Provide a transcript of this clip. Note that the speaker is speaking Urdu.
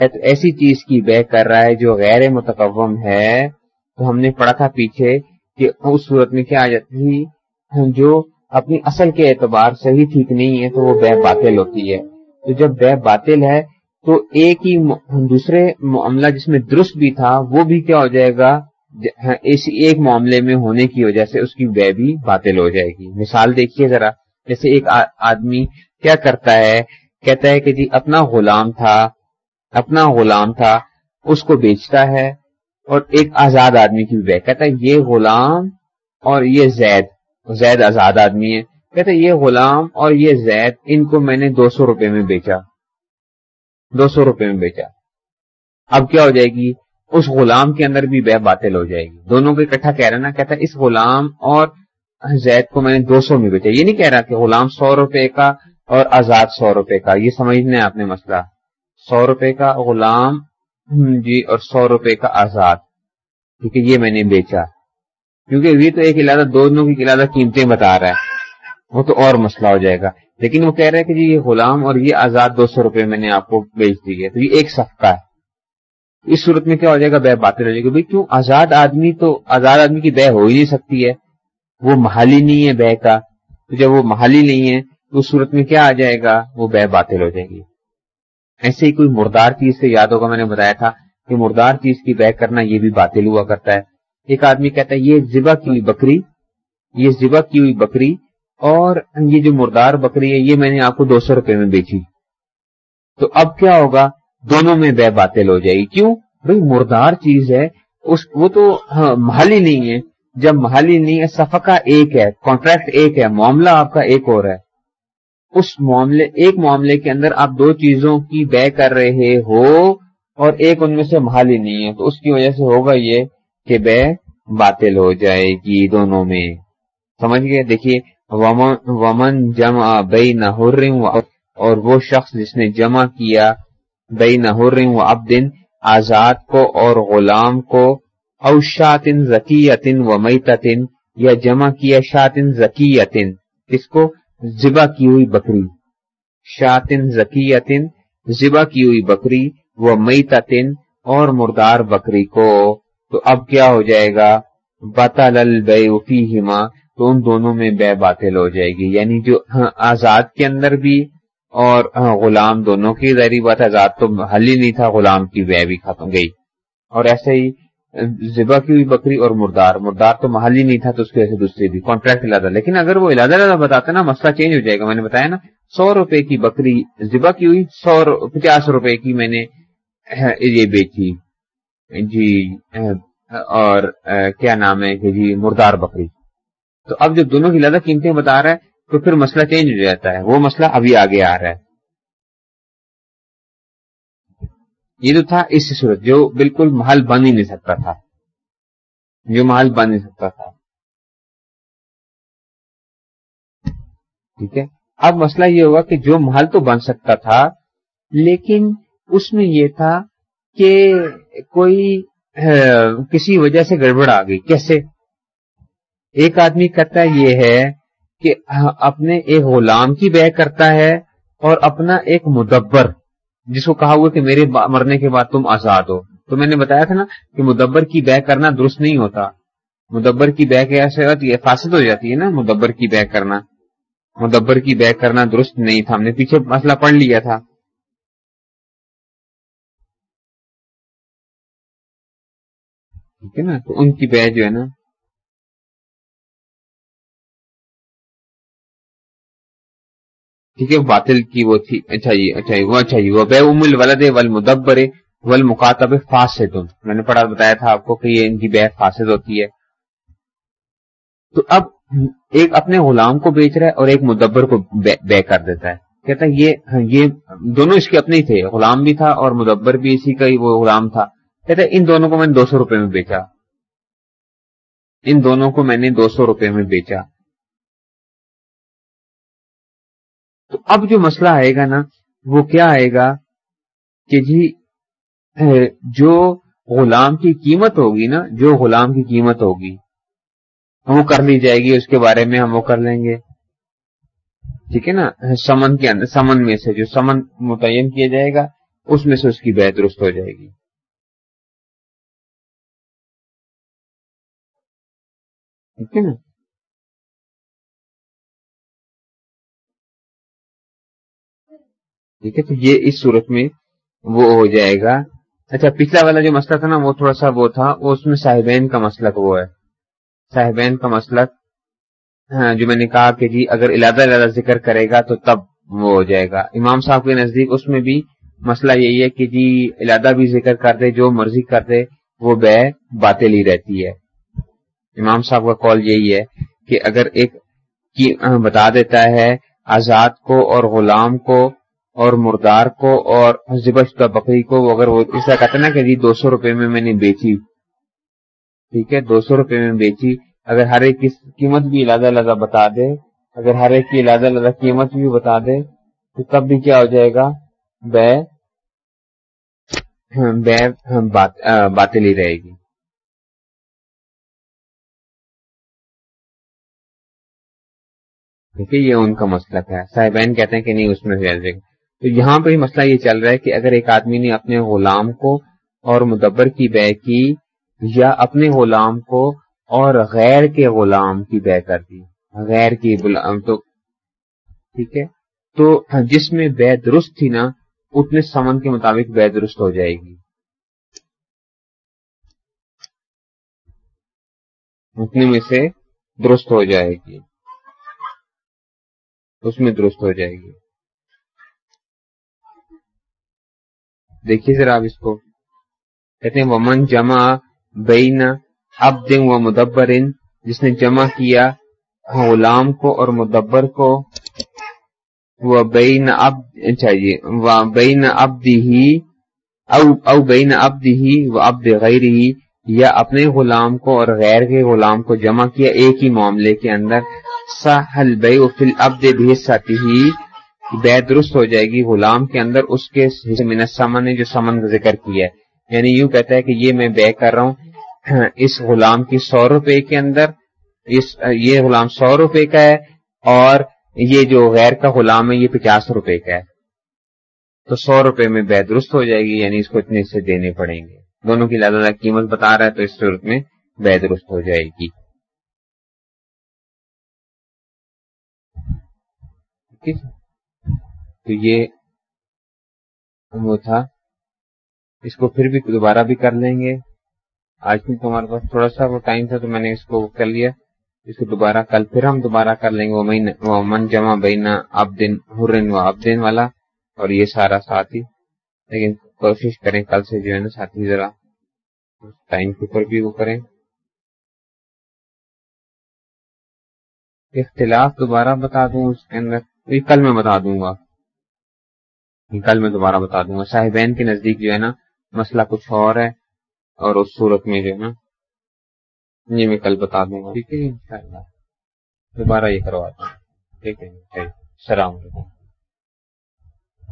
ایسی چیز کی بے کر رہا ہے جو غیر متقوم ہے۔ تو ہم نے پڑھا تھا پیچھے کہ اس صورت میں کیا آ جاتی تھی جو اپنی اصل کے اعتبار سے ہی ٹھیک نہیں ہے تو وہ بے باطل ہوتی ہے۔ تو جب بے باطل ہے تو ایک ہی دوسرے معاملہ جس میں درست بھی تھا وہ بھی کیا ہو جائے گا۔ اسی ہاں، ایک معاملے میں ہونے کی وجہ سے اس کی بے بھی باطل ہو جائے گی۔ مثال دیکھیے ذرا، جیسے ایک آدمی کیا کرتا ہے؟ کہتا ہے کہ جی اپنا غلام تھا۔ اپنا غلام تھا، اس کو بیچتا ہے اور ایک آزاد آدمی کی بھی کہتا ہے، یہ غلام اور یہ زید زید آزاد آدمی ہے۔ کہتا ہے، یہ غلام اور یہ زید، ان کو میں نے دو سو روپے میں بیچا۔ دو سو روپے میں بیچا۔ اب کیا ہو جائے گی؟ اس غلام کے اندر بھی بے باطل ہو جائے گی۔ دونوں کو اکٹھا کہہ رہا نا، کہتا ہے، اس غلام اور زید کو میں نے دو سو میں بیچا۔ یہ نہیں کہہ رہا کہ غلام سو روپے کا اور آزاد سو روپے کا، یہ سمجھنا ہے آپ نے مسئلہ۔ سو روپے کا غلام جی اور سو روپے کا آزاد۔ ٹھیک ہے یہ میں نے بیچا۔ کیونکہ یہ تو ایک علاقہ دونوں کی علاقہ قیمتیں بتا رہا ہے۔ وہ تو اور مسئلہ ہو جائے گا۔ لیکن وہ کہہ رہے کہ جی یہ غلام اور یہ آزاد دو سو روپے میں نے آپ کو بیچ دی ہے۔ تو یہ ایک صفقہ ہے۔ اس صورت میں کیا ہو جائے گا؟ بے باتیں ہو جائے گی بھائی، کیوں؟ آزاد آدمی تو، آزاد آدمی کی بے ہو ہی نہیں سکتی ہے۔ وہ محالی نہیں ہے بے کا۔ تو جب وہ محالی نہیں ہے، تو اس صورت میں کیا آ جائے گا؟ وہ بے باطل ہو جائے گی۔ ایسے ہی کوئی مردار چیز سے یاد ہوگا، میں نے بتایا تھا کہ مردار چیز کی بیک کرنا یہ بھی باطل ہوا کرتا ہے۔ ایک آدمی کہتا ہے، یہ ذبح کی ہوئی بکری، یہ ذبح کی ہوئی بکری اور یہ جو مردار بکری ہے، یہ میں نے آپ کو دو سو روپے میں بیچی۔ تو اب کیا ہوگا؟ دونوں میں بے باطل ہو جائے گی۔ کیوں؟ بھائی، مردار چیز ہے، اس، وہ تو ہاں محالی نہیں ہے۔ جب محالی نہیں ہے سفقہ ایک ہے کانٹریکٹ ایک ہے، معاملہ آپ کا ایک اور ہے۔ اس معاملے، ایک معاملے کے اندر آپ دو چیزوں کی بے کر رہے ہو اور ایک ان میں سے محالی نہیں ہے۔ تو اس کی وجہ سے ہوگا یہ کہ بے باطل ہو جائے گی دونوں میں۔ سمجھ گئے؟ دیکھیے، ومن جمع بئی نہ اور وہ شخص جس نے جمع کیا بئی نہ و اب دن آزاد کو اور غلام کو، او شاطن ذکی و میتن یا جمع کیا شاطن ذکی کس کو؟ ذبح کی ہوئی بکری شاطن ذکی ذبح کی ہوئی بکری وہ مئی اور مردار بکری کو۔ تو اب کیا ہو جائے گا؟ بتا لل بے تو ان دونوں میں بے باطل ہو جائے گی۔ یعنی جو ہاں، آزاد کے اندر بھی اور ہاں، غلام دونوں کی ظاہری بات، آزاد تو حل ہی نہیں تھا، غلام کی بے بھی ختم گئی۔ اور ایسے ہی ذبح کی ہوئی بکری اور مردار مردار تو محل ہی نہیں تھا تو اس کی وجہ سے دوسری بھی کانٹریکٹ علیحدہ لیکن اگر وہ علیحدہ علیحدہ بتاتے نا، مسئلہ چینج ہو جائے گا، میں نے بتایا نا، سو روپے کی بکری ذبح کی ہوئی، سو پچاس روپے کی میں نے یہ بیچی۔ جی اور کیا نام ہے کہ جی مردار بکری۔ تو اب جب دونوں کی لادہ قیمتیں بتا رہا ہے، تو پھر مسئلہ چینج ہو جاتا ہے۔ وہ مسئلہ ابھی آگے آ رہا ہے۔ یہ تو تھا اس صورت، جو بالکل محل بن ہی نہیں سکتا تھا۔ جو محل بن نہیں سکتا تھا۔ ٹھیک ہے؟ اب مسئلہ یہ ہوگا کہ جو محل تو بن سکتا تھا، لیکن اس میں یہ تھا کہ کوئی کسی وجہ سے گڑبڑ آ گئی۔ کیسے؟ ایک آدمی کہتا یہ ہے کہ اپنے ایک غلام کی بے کرتا ہے اور اپنا ایک مدبر۔ جس کو کہا ہوا کہ میرے مرنے کے بعد تم آزاد ہو۔ تو میں نے بتایا تھا نا کہ مدبر کی بے کرنا درست نہیں ہوتا۔ مدبر کی بے کیسے ہوتی ہے فاسد ہو جاتی ہے نا، مدبر کی بے کرنا۔ مدبر کی بے کرنا درست نہیں تھا۔ ہم نے پیچھے مسئلہ پڑھ لیا تھا۔ ٹھیک ہے نا؟ تو ان کی بے جو ہے نا ٹھیک ہے، باطل کی وہ تھی اچھا جی اچھا وہ اچھا جی وہ بے ام الولد ول مدبر ول مکاتب فاسد۔ میں نے پڑھا، بتایا تھا آپ کو کہ یہ ان کی بے فاسد ہوتی ہے۔ تو اب ایک اپنے غلام کو بیچ رہا ہے اور ایک مدبر کو بے کر دیتا ہے۔ کہتا ہے، یہ ہاں، یہ دونوں اس کے اپنے ہی تھے۔ غلام بھی تھا اور مدبر بھی اسی کا ہی وہ غلام تھا۔ کہتا ہے، ان دونوں کو میں نے دو سو روپے میں بیچا۔ ان دونوں کو میں نے دو سو روپے میں بیچا۔ تو اب جو مسئلہ آئے گا نا، وہ کیا آئے گا کہ جی جو غلام کی قیمت ہوگی نا، جو غلام کی قیمت ہوگی، وہ کر لی جائے گی، اس کے بارے میں ہم وہ کر لیں گے۔ ٹھیک ہے نا؟ سمن کے اندر، سمن میں سے جو سمن متعین کیا جائے گا، اس میں سے اس کی بے درست ہو جائے گی۔ ٹھیک ہے نا؟ ٹھیک ہے؟ تو یہ اس صورت میں وہ ہو جائے گا۔ اچھا پچھلا والا جو مسئلہ تھا نا، وہ تھوڑا سا وہ تھا۔ وہ اس میں صاحبین کا مسلک وہ ہے۔ صاحبین کا مسلک ہاں، جو میں نے کہا کہ جی اگر علادہ علادہ ذکر کرے گا تو تب وہ ہو جائے گا۔ امام صاحب کے نزدیک اس میں بھی مسئلہ یہی ہے کہ جی علادہ بھی ذکر کر دے، جو مرضی کر دے، وہ بے باتیں لی رہتی ہے۔ امام صاحب کا کال یہی ہے کہ اگر ایک ہاں، بتا دیتا ہے آزاد کو اور غلام کو اور مردار کو اور شدہ بکری کو اگر وہ اس طرح کہتے نا کہ جی دو سو روپے میں میں نے بیچی۔ ٹھیک ہے؟ دو سو روپے میں بیچی۔ اگر ہر ایک کی قیمت بھی علیحدہ علیحدہ بتا دے، اگر ہر ایک کی علیحدہ علیحدہ قیمت بھی بتا دے، تو تب بھی کیا ہو جائے گا؟ بے بے باطلی رہے گی۔ ٹھیک ہے یہ ان کا مسئلہ ہے صاحبین کہتے ہیں کہ نہیں، اس میں تو یہاں پہ مسئلہ یہ چل رہا ہے کہ اگر ایک آدمی نے اپنے غلام کو اور مدبر کی بے کی یا اپنے غلام کو اور غیر کے غلام کی بے کر دی، غیر کی غلام تو ٹھیک ہے؟ تو جس میں بے درست تھی نا اتنے سمن کے مطابق بے درست ہو جائے گی۔ اتنے میں سے درست ہو جائے گی۔ اس میں درست ہو جائے گی۔ دیکھیے ذرا آپ اس کو۔ کہتے ہیں، ومن جمع بین اب و مدبر جس نے جمع کیا غلام کو اور مدبر کو، وہ بین اب چاہیے بین اب دی او بین اب دی وہ اب غیر ہی یا اپنے غلام کو اور غیر کے غلام کو جمع کیا ایک ہی معاملے کے اندر۔ سہل بے فل اب دے بھیج ساتی ہی بے درست ہو جائے گی، غلام کے اندر اس کے سمن نے جو سمن کا ذکر کیا ہے۔ یعنی یوں کہتا ہے کہ یہ میں بے کر رہا ہوں۔ اس غلام کی سو روپے کے اندر، اس، یہ غلام سو روپے کا ہے اور یہ جو غیر کا غلام ہے، یہ پچاس روپے کا ہے۔ تو سو روپے میں بے درست ہو جائے گی یعنی اس کو اتنے سے دینے پڑیں گے۔ دونوں کی زیادہ قیمت بتا رہا ہے تو اس صورت میں بے درست ہو جائے گی۔ تو یہ وہ تھا۔ اس کو پھر بھی دوبارہ بھی کر لیں گے۔ آج بھی تمہارے پاس تھوڑا سا وہ ٹائم تھا تو میں نے اس کو کر لیا۔ اس کو دوبارہ کل پھر ہم دوبارہ کر لیں گے۔ وہ من جمع بینا اب دن ہرن و اب دن والا اور یہ سارا ساتھی۔ لیکن کوشش کریں کل سے جو ہے نا ساتھی ذرا ٹائم کے اوپر بھی وہ کریں۔ اختلاف دوبارہ بتا دوں اس کے اندر۔ کل میں بتا دوں گا۔ کل میں دوبارہ بتا دوں گا۔ صاحبین کے نزدیک جو ہے نا، مسئلہ کچھ اور ہے اور اس صورت میں جو ہے نا، یہ میں کل بتا دوں گا۔ ٹھیک ہے ان دوبارہ یہ کرواتا ہوں۔ ٹھیک ہے السلام علیکم۔